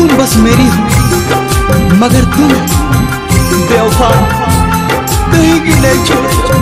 तुम बस मेरी हो मगर तुम बेवफा। कहीं की नहीं छोड़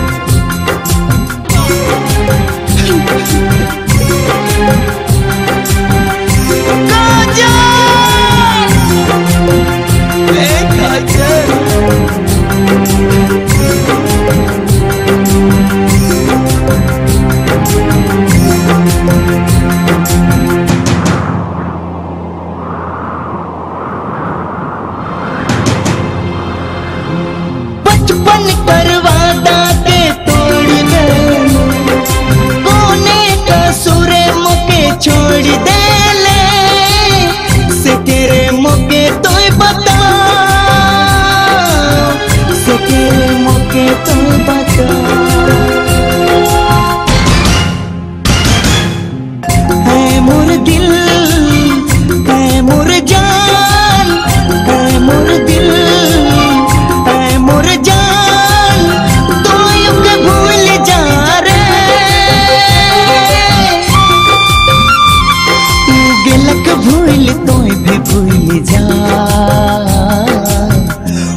যায়।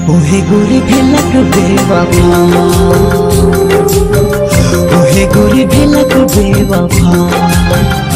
ওহে গরি ভেলাক বে বাবা। ওহে গরি ভেলাক বে বাবা।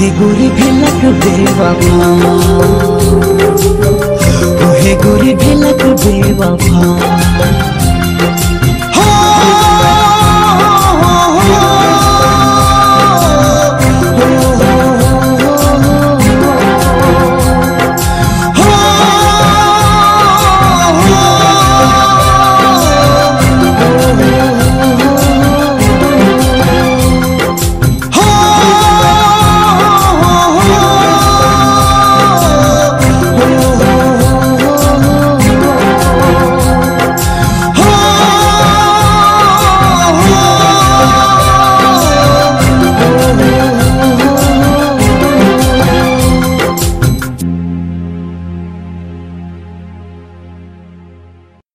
उहे गोरी भेलक बेवफा उहे गोरी भेलक बेवफा